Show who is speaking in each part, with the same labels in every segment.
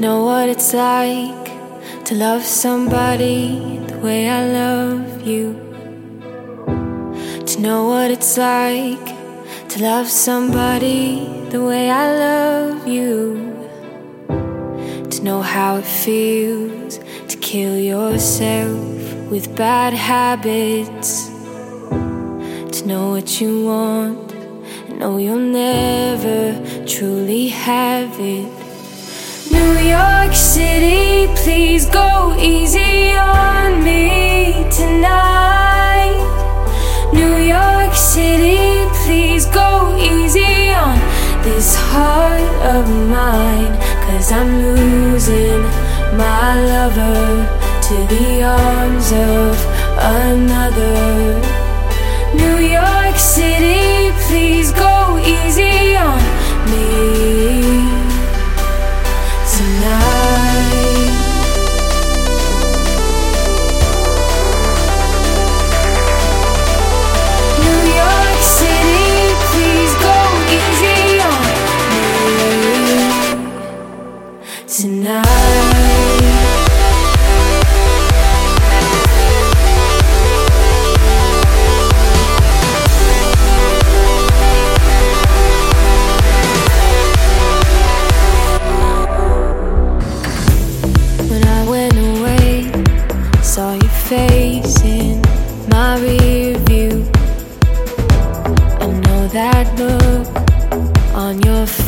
Speaker 1: know what it's like to love somebody the way I love you. To know what it's like to love somebody the way I love you. To know how it feels to kill yourself with bad habits. To know what you want and know you'll never truly have it. New York City, please go easy on me tonight. New York City, please go easy on this heart of mine. Cause I'm losing my lover to the arms of another. on your face.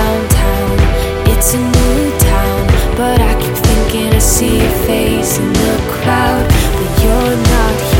Speaker 1: face in the crowd, but you're not